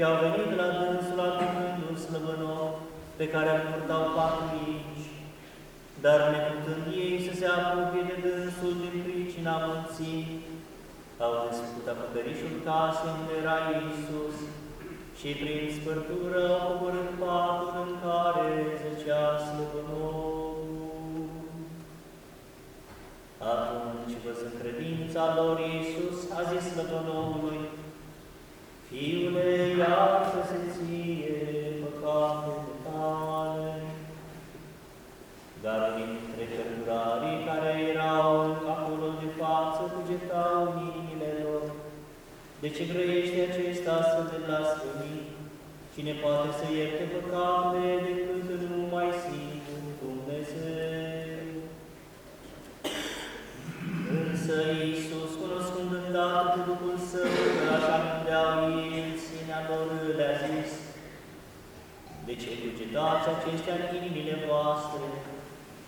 Și au venit la dânsul aducându-l slăbănor, pe care îl purtau patru mici, dar neputând ei să se apropie de dânsul din pricina munții, au desfăcut acoperișul casei unde era Iisus și prin spărtură au coborât patul în care zăcea slăbănorul. Atunci, văzând credința lor, Iisus a zis slăbănorului, Fiule, iartă-se ție păcatele tale. Dar dintre cărturarii care erau acolo de față cugetau în inimile lor. De ce grăiește acesta astfel de blasfemii? Cine poate să ierte păcatele decât numai singur Dumnezeu? Însă Iisus, cunoscând îndată cu Duhul Său, că așa gândeau ei în sinea lor, le-a zis, De ce cugetați acestea în inimile voastre?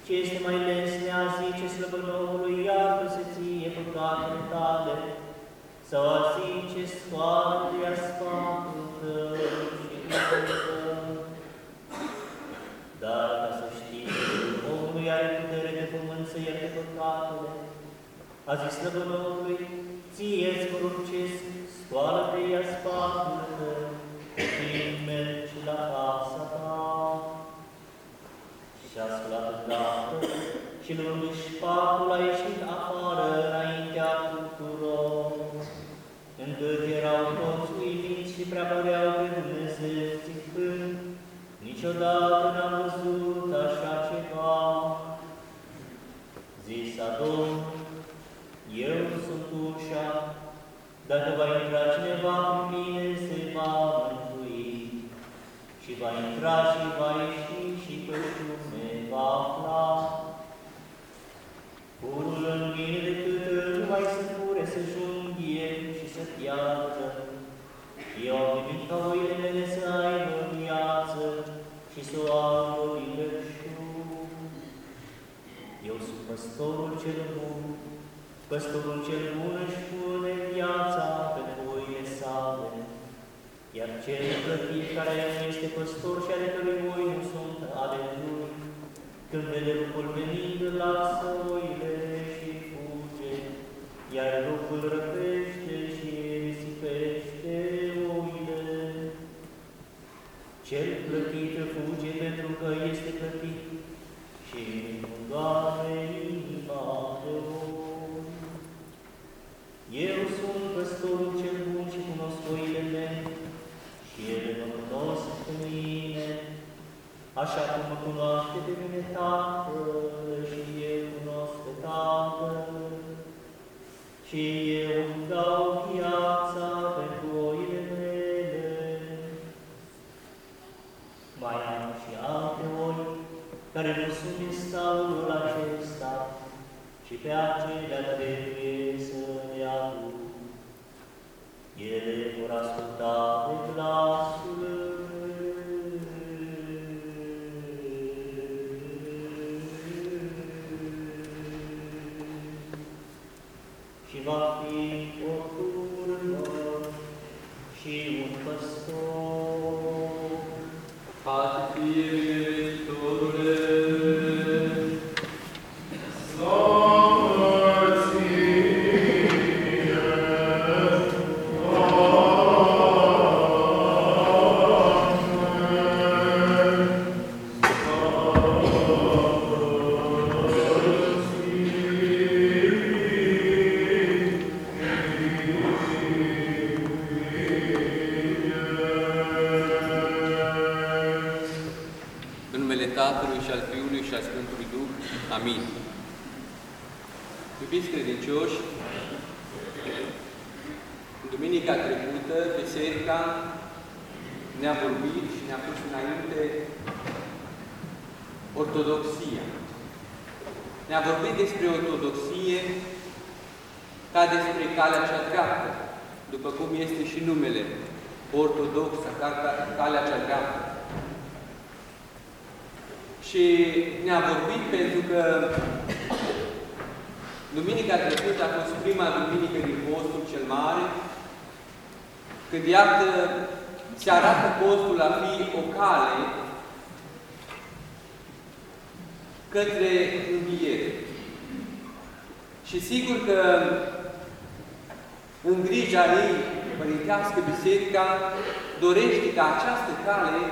Ce este mai lesne a zice slăbănorului, iartă-se ție păcatele tale, sau a zice, scoate-i sfatul tău și Duhul tău. Dar ca să știți, omului are putere de pământ să ierte păcatele, a zis slăbănorului, ție-ți poruncesc, scoală-te ea sfatul tău și mergi la casa ta. Și a sculat îndată și luându-și patul a ieșit afară înaintea tuturor, încât erau toți uimiți și preapăreau pe Dumnezeu zicând, niciodată n-am văzut așa ceva. Zisa Domnul, eu sunt ușa, dacă va intra cineva în mine, se va mântui. Și va intra și va ieși și pășume va afla. Purul în mine decât nu mai să fure, să junghie și să piardă. Eu am venit ca oile mele să aibă viață și să o aibă din belșug. Eu sunt păstorul cel bun, păstorul cel bun își pune viața pentru oile sale, iar cel plătit care nu este păstor și ale cărui oi nu sunt ale lui, când vede lupul venind, lasă oile și fuge, iar lupul răpește și risipește oile. Cel plătit fuge pentru că este plătit și nu doare așa cum mă cunoaște pe mine Tatăl și eu cunosc pe Tatăl. Și eu îmi dau viața pentru oile mele. Mai am și alte oi care nu sunt din staulul acesta și pe acelea trebuie să le aduc. Ele vor asculta de glasul va fi credincioși, în duminica trecută, Biserica ne-a vorbit și ne-a pus înainte ortodoxia. Ne-a vorbit despre ortodoxie ca despre calea cea dreaptă, după cum este și numele, ortodoxă, ca- ca- calea cea dreaptă. Și ne-a vorbit pentru că duminica trecută a fost prima duminică din postul cel mare, când iată se arată postul a fi o cale către înviere. Și sigur că în grija ei părintească biserica dorește ca această cale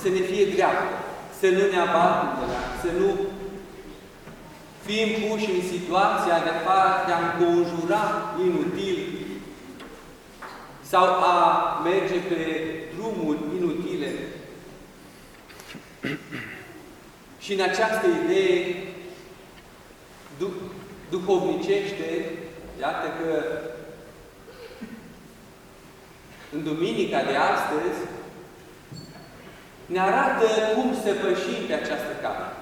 să ne fie dreaptă, să nu ne abatem de la, să nu fim puși în situația de a, fa- de a înconjura inutil sau a merge pe drumuri inutile. Și în această idee du- duhovnicește, iată că în duminica de astăzi ne arată cum să pășim pe această cale.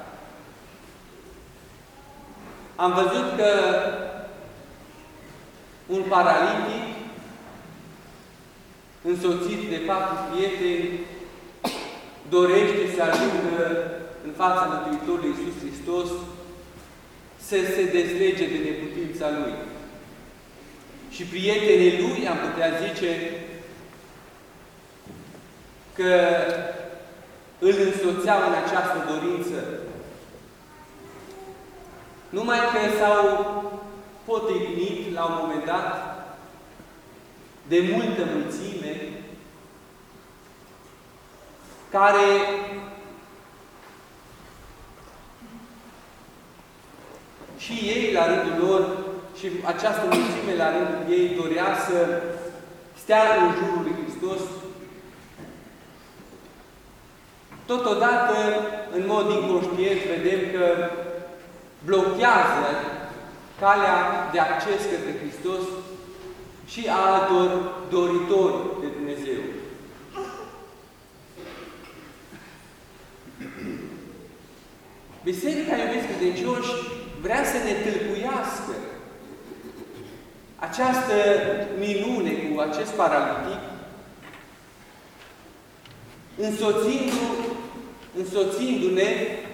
Am văzut că un paralitic însoțit de patru prieteni dorește să ajungă în fața Mântuitorului Iisus Hristos să se dezlege de neputința Lui. Și prietenii Lui, am putea zice, că îl însoțeau în această dorință. Numai că s-au potignit la un moment dat de multă mulțime care și ei la rândul lor și această mulțime la rândul ei dorea să stea în jurul lui Hristos. Totodată, în mod inconștient, vedem că blochează calea de acces către Hristos și a altor doritori de Dumnezeu. Biserica, iubiți credincioși, vrea să ne tâlcuiască această minune cu acest paralitic, însoțindu însoțindu-ne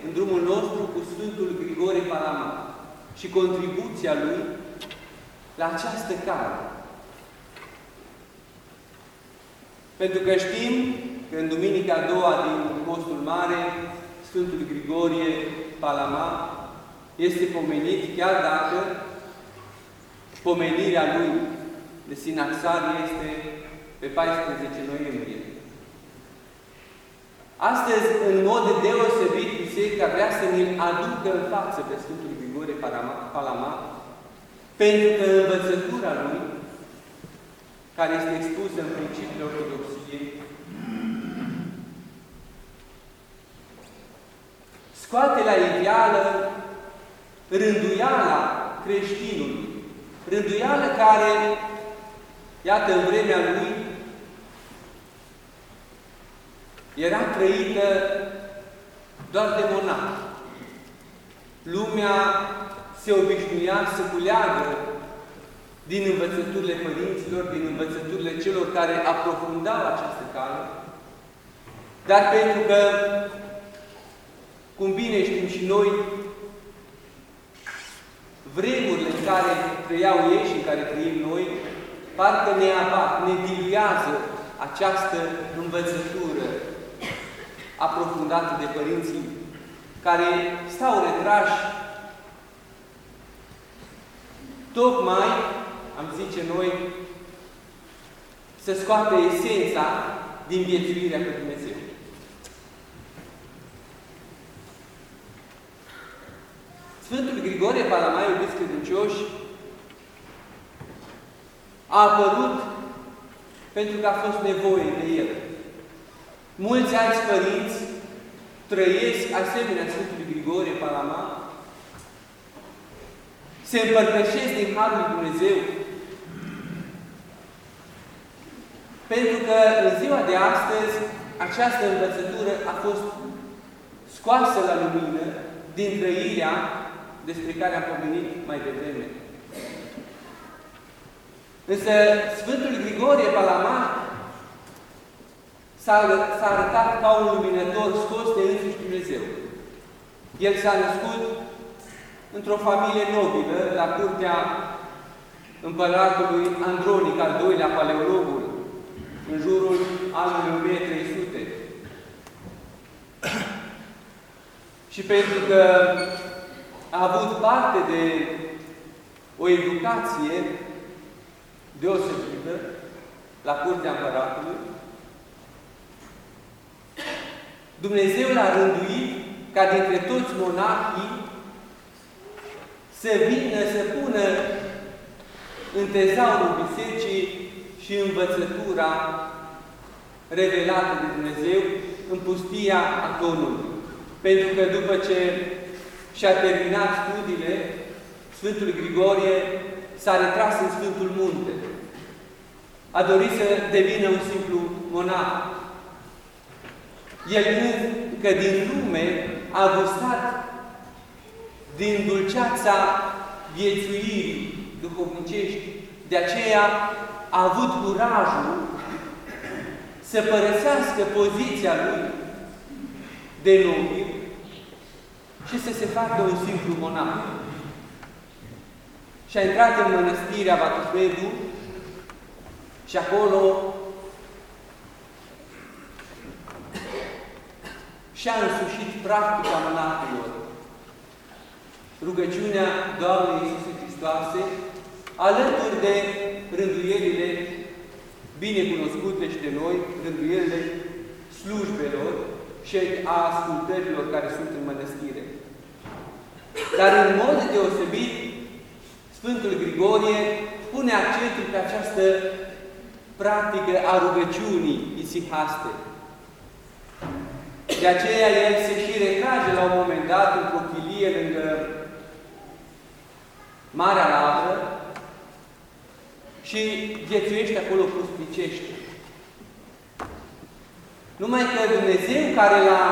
în drumul nostru cu Sfântul Grigore Palama și contribuția lui la această cale. Pentru că știm că în Duminica a doua din Postul Mare, Sfântul Grigorie Palama este pomenit, chiar dacă pomenirea lui de sinaxar este pe 14 noiembrie. Astăzi, în mod deosebit, Biserica vrea să ne aducă în față pe Sfântul Grigore Palama, Palama pentru că învățătura lui, care este expusă în principiul Ortodoxiei, scoate la ideală rânduiala creștinului, rânduială care, iată, în vremea lui, era trăită doar de monah. Lumea se obișnuia să culeagă din învățăturile părinților, din învățăturile celor care aprofundau această cale, dar pentru că, cum bine știm și noi, vremurile în care trăiau ei și în care trăim noi, parcă ne abat, ne diluează această învățătură aprofundată de părinții care stau retrași tocmai, am zice noi, să scoată esența din viețuirea cu Dumnezeu. Sfântul Grigorie Palamai, iubiți credincioși, a apărut pentru că a fost nevoie de el. Mulți alți părinți trăiesc asemenea Sfântului Grigorie Palama, se împărtășesc din Harul lui Dumnezeu, pentru că în ziua de astăzi această învățătură a fost scoasă la lumină din trăirea despre care am pomenit mai devreme. Însă Sfântul Grigorie Palama s-a arătat ca un luminător scos de însuși Dumnezeu. El s-a născut într-o familie nobilă, la curtea împăratului Andronic al doilea paleologul, în jurul anului 1300. Și pentru că a avut parte de o educație deosebită la curtea împăratului, Dumnezeu l-a rânduit ca dintre toți monarhii să vină, să pună în tezaurul bisericii și învățătura revelată de Dumnezeu în pustia Atonului. Pentru că după ce și-a terminat studiile, Sfântul Grigorie s-a retras în Sfântul Munte. A dorit să devină un simplu monah. El că din lume a gustat din dulceața viețuirii duhovnicești. De aceea a avut curajul să părăsească poziția lui de nobil și să se facă un simplu monah. Și a intrat în mănăstirea Batupedu și acolo și-a însușit practica monahilor. Rugăciunea Doamnei Iisuse Hristoase, alături de rânduielile bine cunoscute și de noi, rânduielile slujbelor și a ascultărilor care sunt în mănăstire. Dar în mod deosebit, Sfântul Grigorie pune accentul pe această practică a rugăciunii isihaste. De aceea el se și retrage la un moment dat într-o chilie lângă Marea Lavră și viețuiește acolo pusticește. Numai că Dumnezeu care l-a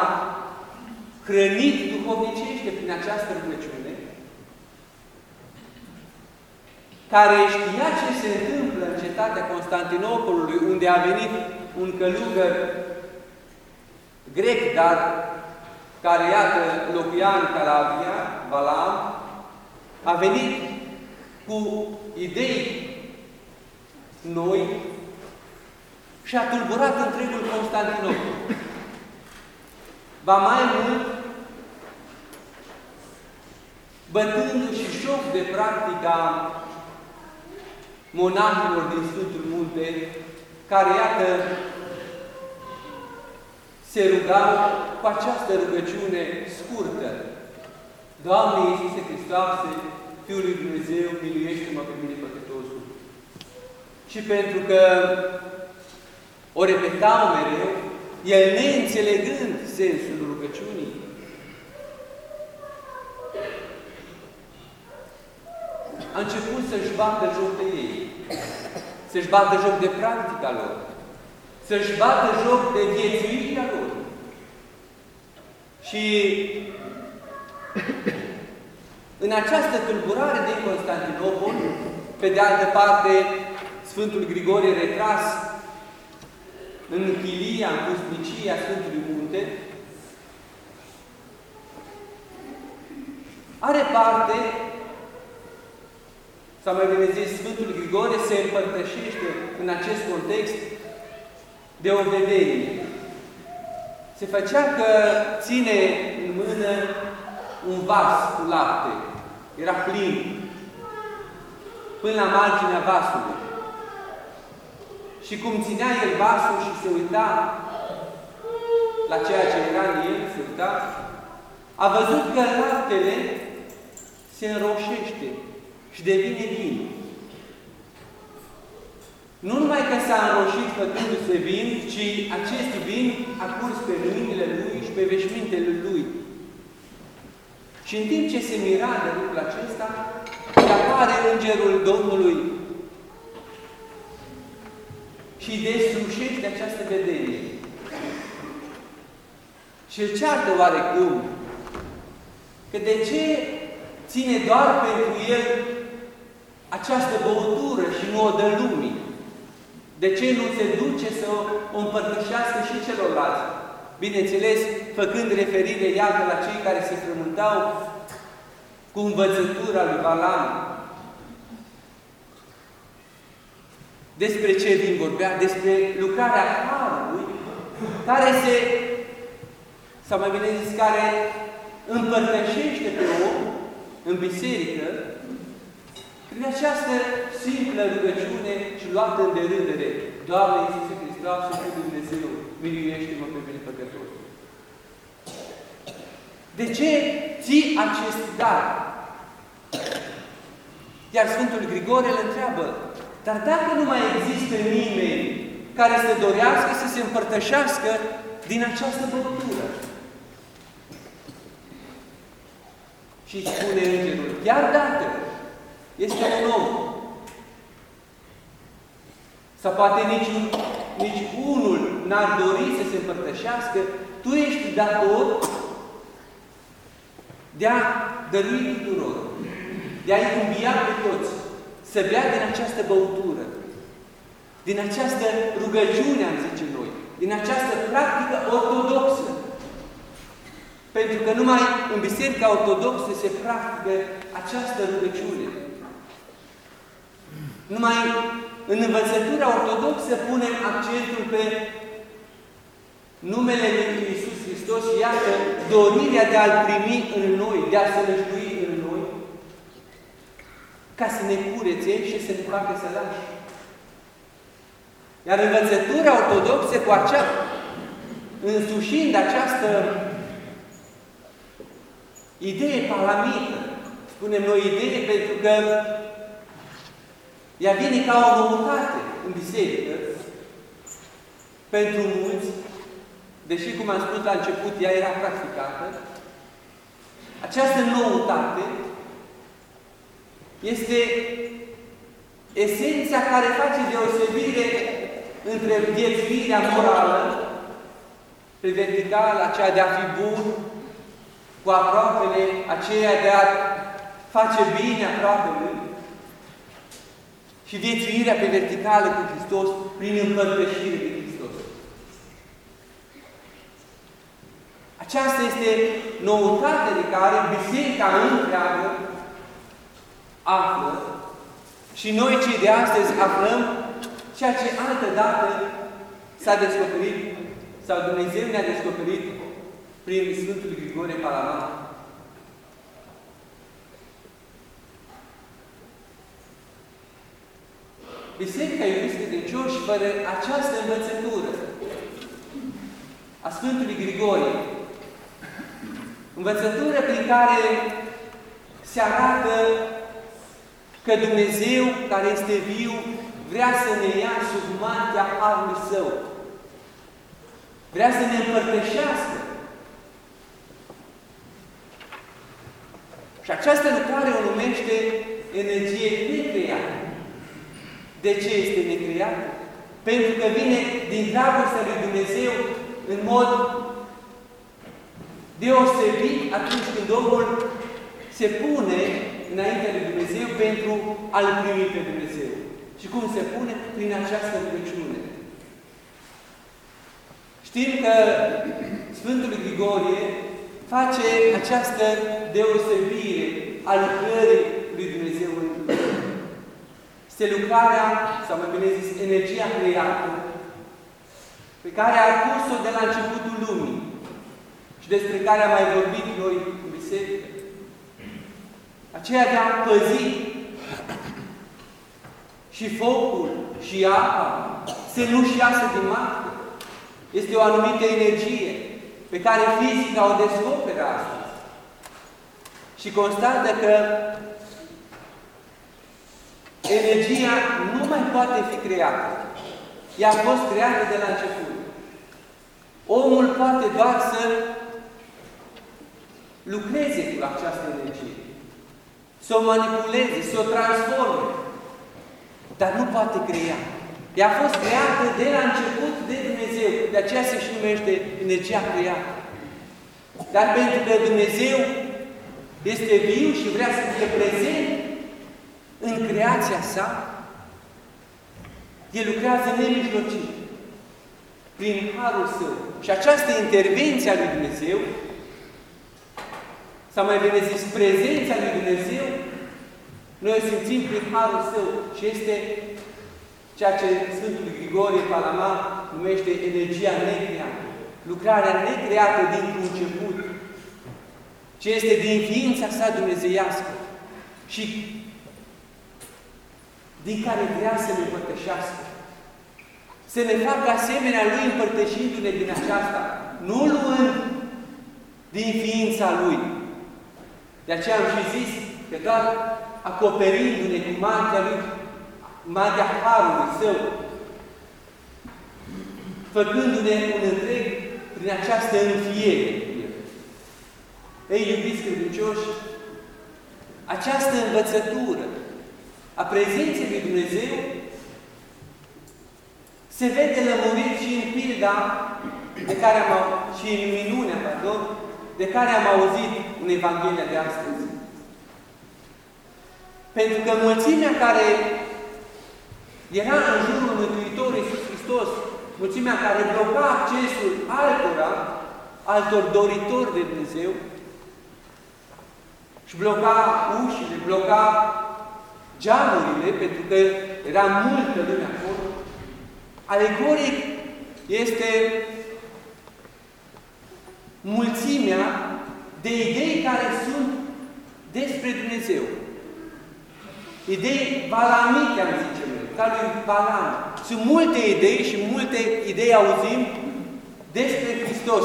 hrănit duhovnicește prin această rugăciune, care știa ce se întâmplă în cetatea Constantinopolului, unde a venit un călugăr grec, dar care, iată, locuia în Calabria, Valam, a venit cu idei noi și a tulburat întregul Constantinopol. Va mai mult, bătându-și joc de practica monahilor din Sfântul Munte, care, iată, se rugau cu această rugăciune scurtă. Doamne Iisuse Hristoase, Fiul lui Dumnezeu, miluiește-mă pe mine păcătosul. Și pentru că o repetau mereu, el neînțelegând sensul rugăciunii, a început să-și bată joc de ei, să-și bată joc de practica lor, să-și bată joc de viețuirea lor. Și în această tulburare din Constantinopol, pe de altă parte, Sfântul Grigorie retras în chilia, în pusnicia Sfântului Munte, are parte sau mai bine zis, Sfântul Grigore se împărtășește în acest context de o vedenie. Se făcea că ține în mână un vas cu lapte. Era plin. Până la marginea vasului. Și cum ținea el vasul și se uita la ceea ce era în el, se uita, a văzut că laptele se înroșește și devine vin. Nu numai că s-a înroșit făcându-se vin, ci acest vin a curs pe mâinile lui și pe veșmintele lui. Și în timp ce se mira de lucrul acesta, apare Îngerul Domnului și deslușește această vedenie. Și îl ceartă oarecum că de ce ține doar pentru el această băutură și nu o dă lumii? De ce nu se duce să o împărtășească și celorlalți? Bineînțeles, făcând referire, iată, la cei care se frământau cu învățătura lui Balam. Despre ce din vorbea? Despre lucrarea Harului, care se, sau mai bine zis, care împărtășește pe om în biserică prin această simplă rugăciune și luată în derâdere. Doamne Iisuse Hristos și Fiul Dumnezeu, miluiește-mă pe mine păcătos. De ce ții acest dar? Iar Sfântul Grigore îl întreabă, dar dacă nu mai există nimeni care să dorească să se împărtășească din această băutură, Și spune Îngerul, chiar dacă este un om, sau poate nici, nici unul n-ar dori să se împărtășească, tu ești dator de a dărui tuturor, de a-i învia pe toți, să bea din această băutură, din această rugăciune, am zice noi, din această practică ortodoxă, pentru că numai în Biserica Ortodoxă se practică această rugăciune. Numai în învățătura ortodoxă punem accentul pe numele Lui Iisus Hristos și iată dorirea de a-L primi în noi, de a se lăștui în noi, ca să ne curețe și să ne facă să lași. Iar învățătura ortodoxă cu acea, însușind această idee palamită. Spunem noi idee pentru că ea vine ca o noutate în biserică pentru mulți, deși, cum am spus la început, ea era practicată, această noutate este esența care face deosebire între viețuirea morală pe verticală, aceea de a fi bun, cu aproapele, aceea de a face bine aproapele și viețuirea pe verticală cu Hristos prin împărtășire de Hristos. Aceasta este noutatea de care Biserica întreagă află și noi cei de astăzi aflăm ceea ce altă dată s-a descoperit sau Dumnezeu ne-a descoperit prin Sfântul Grigore Palamat. Biserica, iubiți credincioși, fără această învățătură a Sfântului Grigorie, învățătură prin care se arată că Dumnezeu, care este viu, vrea să ne ia sub mantia Harului Său. Vrea să ne împărtășească Și această lucrare o numește energie necreată. De ce este necreată? Pentru că vine din dragostea lui Dumnezeu în mod deosebit atunci când omul se pune înaintea lui Dumnezeu pentru a-L primi pe Dumnezeu. Și cum se pune? Prin această rugăciune. Știm că Sfântul Grigorie face această deosebire a lucrării lui Dumnezeu în este lucrarea, sau mai bine zis, energia creată, pe care a pus-o de la începutul lumii și despre care am mai vorbit noi în biserică. Aceea de a păzi și focul și apa să nu-și iasă din marcă. Este o anumită energie pe care fizica o descoperă astăzi. Și constată că energia nu mai poate fi creată. Ea a fost creată de la început. Omul poate doar să lucreze cu această energie, să o manipuleze, să o transforme, dar nu poate crea. Ea a fost creată de la început de Dumnezeu, de aceea se și numește energia creată. Dar pentru că Dumnezeu este viu și vrea să fie prezent în creația sa, El lucrează nemijlocit, prin Harul Său. Și această intervenție a lui Dumnezeu, sau mai bine zis, prezența lui Dumnezeu, noi o simțim prin Harul Său și este ceea ce Sfântul Grigorie Palama numește energia necreată. Lucrarea necreată din început, ce este din ființa sa dumnezeiască și din care vrea să ne împărtășească. Să ne facă asemenea Lui împărtășindu-ne din aceasta, nu luând din ființa Lui. De aceea am și zis că doar acoperindu-ne cu magia Lui, magia Harului Său, făcându-ne un întreg prin această înfiere. Ei, iubiți credincioși, această învățătură a prezenței lui Dumnezeu se vede lămurit și în pilda de care am, și în minunea, pardon, de care am auzit în Evanghelia de astăzi. Pentru că mulțimea care era în jurul Mântuitorului Iisus Hristos, mulțimea care bloca accesul altora, altor doritori de Dumnezeu, și bloca ușile, bloca geamurile, pentru că era multă lume acolo. Alegoric este mulțimea de idei care sunt despre Dumnezeu. Idei balamite, am zice noi, ca lui Balam. Sunt multe idei și multe idei auzim despre Hristos.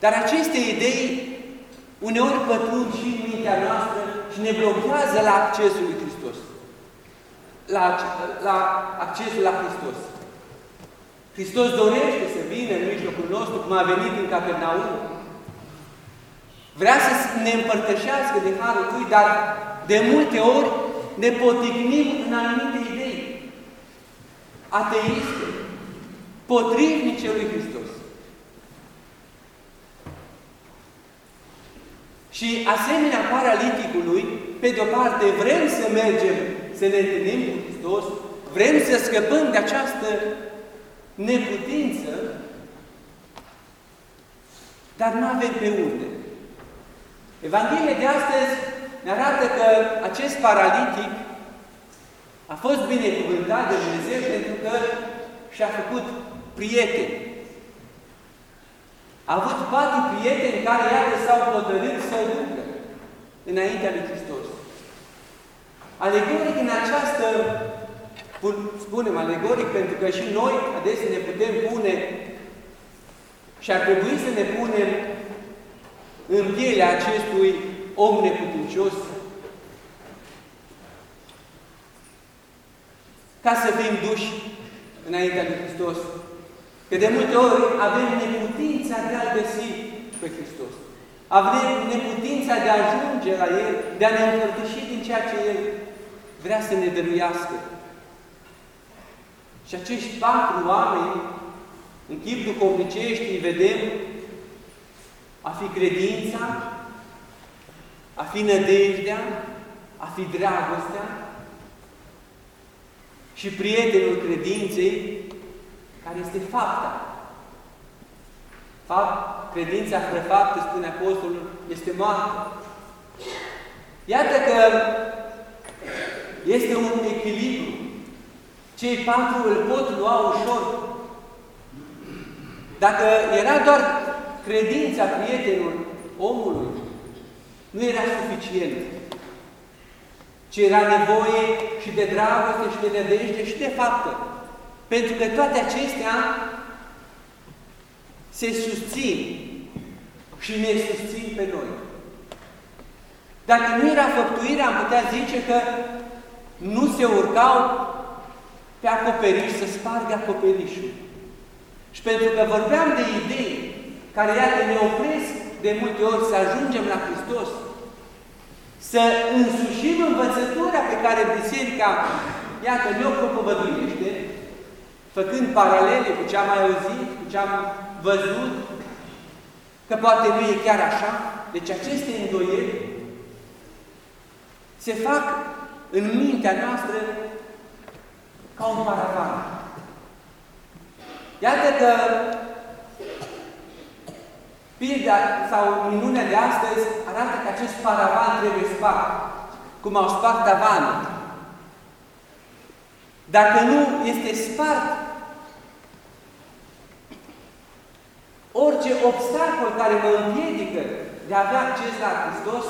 Dar aceste idei uneori pătrund și în mintea noastră și ne blochează la accesul lui Hristos. La, la accesul la Hristos. Hristos dorește să vină în mijlocul nostru, cum a venit în Capernaum. Vrea să ne împărtășească de Harul Lui, dar de multe ori ne poticnim în anumite idei ateiste, potrivnice lui Hristos. Și asemenea paraliticului, pe de-o parte vrem să mergem să ne întâlnim cu Hristos, vrem să scăpăm de această neputință, dar nu avem pe unde. Evanghelia de astăzi ne arată că acest paralitic a fost binecuvântat de Dumnezeu pentru că și-a făcut prieteni. A avut patru prieteni care, iată, s-au hotărât să-L ducă înaintea lui Hristos. Alegoric în această, spunem alegoric pentru că și noi adesea ne putem pune și ar trebui să ne punem în pielea acestui om neputincios ca să fim duși înaintea lui Hristos. Că de multe ori avem neputința de a găsi pe Hristos. Avem neputința de a ajunge la El, de a ne împărtăși din ceea ce El vrea să ne dăruiască. Și acești patru oameni, în chip duhovnicești, îi vedem a fi credința, a fi nădejdea, a fi dragostea și prietenul credinței, care este fapta. Fapt, credința fără fapte, spune Apostolul, este moartă. Iată că este un echilibru. Cei patru îl pot lua ușor. Dacă era doar credința prietenul omului, nu era suficient. Ci era nevoie și de dragoste și de nădejde și de faptă. Pentru că toate acestea se susțin și ne susțin pe noi. Dacă nu era făptuirea, am putea zice că nu se urcau pe acoperiș să spargă acoperișul. Și pentru că vorbeam de idei care, iată, ne opresc de multe ori să ajungem la Hristos, să însușim învățătura pe care Biserica, iată, ne-o propovăduiește, făcând paralele cu ce am mai auzit, cu ce am văzut, că poate nu e chiar așa. Deci aceste îndoieli se fac în mintea noastră ca un paravan. Iată că pilda sau minunea de astăzi arată că acest paravan trebuie spart, cum au spart tavanul. Dacă nu este spart, orice obstacol care mă împiedică de a avea acces la Hristos,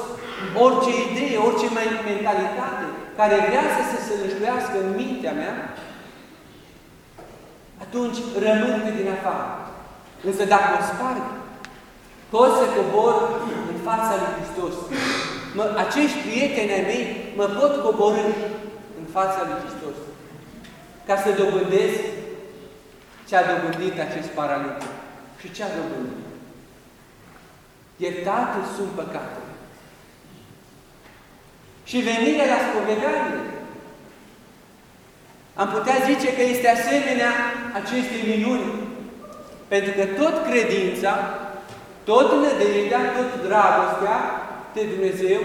orice idee, orice mentalitate care vrea să se sălășluiască în mintea mea, atunci rămân pe din afară. Însă dacă o sparg, pot să cobor în fața lui Hristos. Mă, acești prieteni ai mei mă pot coborâ în fața lui Hristos ca să dobândesc ce a dobândit acest paralitic. Și ce a dobândit? Iertate sunt păcatele. Și venirea la spovedanie. Am putea zice că este asemenea acestei minuni. Pentru că tot credința, tot nădejdea, tot dragostea de Dumnezeu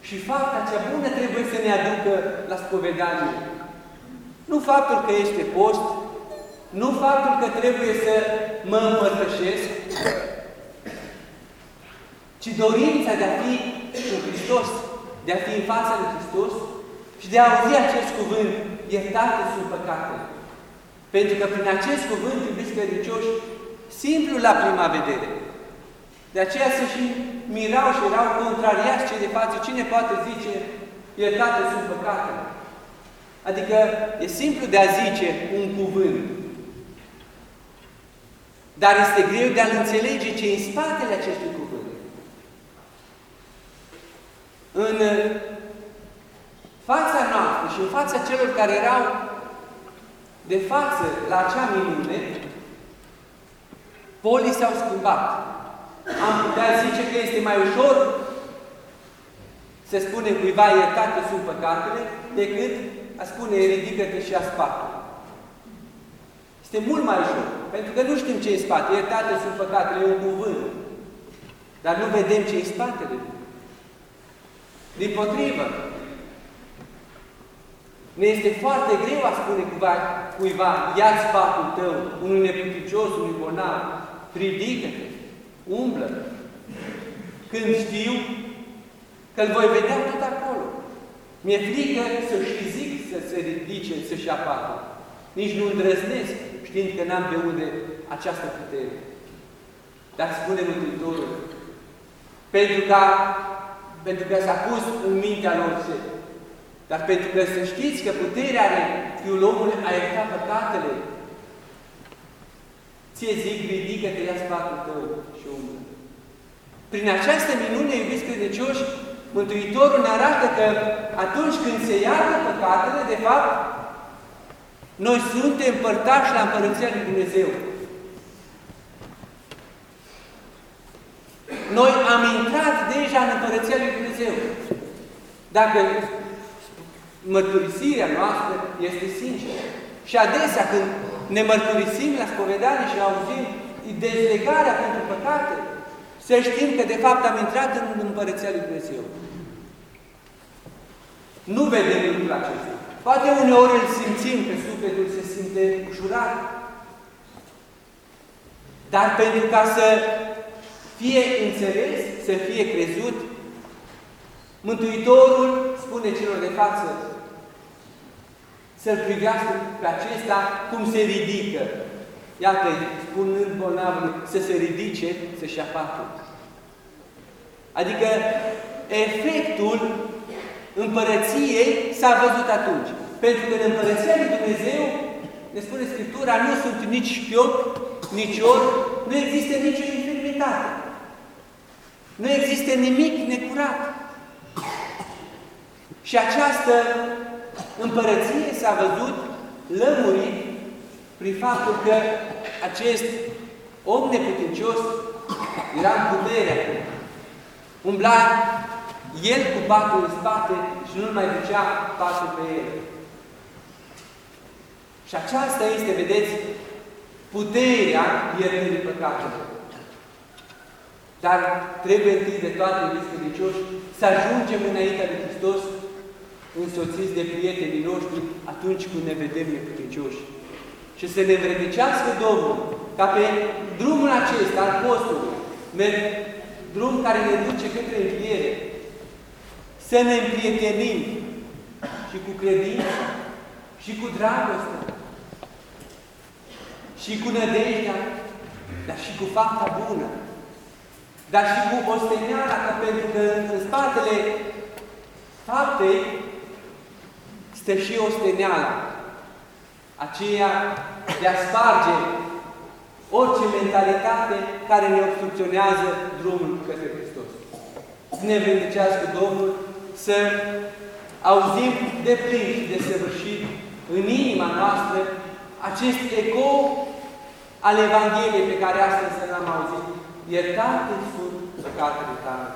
și fapta cea bună trebuie să ne aducă la spovedanie. Nu faptul că este post, nu faptul că trebuie să mă împărtășesc, ci dorința de a fi cu Hristos, de a fi în fața lui Hristos și de a auzi acest cuvânt, iertate sunt păcatele. Pentru că prin acest cuvânt, iubiți credincioși, simplu la prima vedere. De aceea se și mirau și erau contrariați cei de față. Cine poate zice, iertate sunt păcatele? Adică e simplu de a zice un cuvânt. Dar este greu de a înțelege ce în spatele acestui cuvânt. În fața noastră și în fața celor care erau de față la acea minune, polii s-au schimbat. Am putea zice că este mai ușor să spune cuiva iertate sunt păcatele, decât a spune ridică-te și a spate. Este mult mai ușor. Pentru că nu știm ce e spate. Iertate sunt păcatele, e un cuvânt. Dar nu vedem ce e spatele. Din potrivă, ne este foarte greu a spune cuiva, cuiva ia spatul tău, unul neputicios, unul bolnav, ridică-te, umblă. Când știu că îl voi vedea tot acolo. Mi-e frică să și zic să se ridice, să-și apară. Nici nu îndrăznesc, știind că n-am de unde această putere. Dar spune Mântuitorul, pentru că, pentru că s-a pus în mintea lor se, dar pentru că să știți că puterea are Fiul omului a iertat păcatele, ție zic, ridică-te, ia spatul tău și umblă. Prin această minune, iubiți credincioși, Mântuitorul ne arată că atunci când se iartă păcatele, de fapt, noi suntem părtași la Împărăția Lui Dumnezeu. Noi am intrat deja în Împărăția Lui Dumnezeu. Dacă mărturisirea noastră este sinceră. Și adesea când ne mărturisim la spovedanie și auzim dezlegarea pentru păcate, să știm că de fapt am intrat în Împărăția Lui Dumnezeu. Nu vedem lucrul acesta. Poate uneori îl simțim că sufletul se simte ușurat. Dar pentru ca să fie înțeles, să fie crezut, Mântuitorul spune celor de față să-L privească pe acesta cum se ridică. Iată, spunând bolnavului să se ridice, să-și ia patul. Adică efectul împărăției s-a văzut atunci. Pentru că în împărăția lui Dumnezeu, ne spune Scriptura, nu sunt nici șchiopi, nici ori, nu există nicio infirmitate. Nu există nimic necurat. Și această împărăție s-a văzut lămurit prin faptul că acest om neputincios era în putere. Umbla el cu patul în spate și nu mai ducea patul pe el. Și aceasta este, vedeți, puterea iertării păcatelor. Dar trebuie întâi de toate, iubiți credincioși, să ajungem înaintea lui Hristos însoțiți de prietenii noștri atunci când ne vedem neputincioși. Și să ne învrednicească Domnul ca pe drumul acesta al postului, drum care ne duce către înviere, să ne împrietenim și cu credință, și cu dragoste, și cu nădejdea, dar și cu fapta bună, dar și cu osteneala, că pentru că în spatele faptei stă și osteneala, aceea de a sparge orice mentalitate care ne obstrucționează drumul către Hristos. Să ne vindecească Domnul să auzim de plin și de săvârșit în inima noastră acest eco al Evangheliei pe care astăzi l-am auzit. Iertate sunt păcatele tale.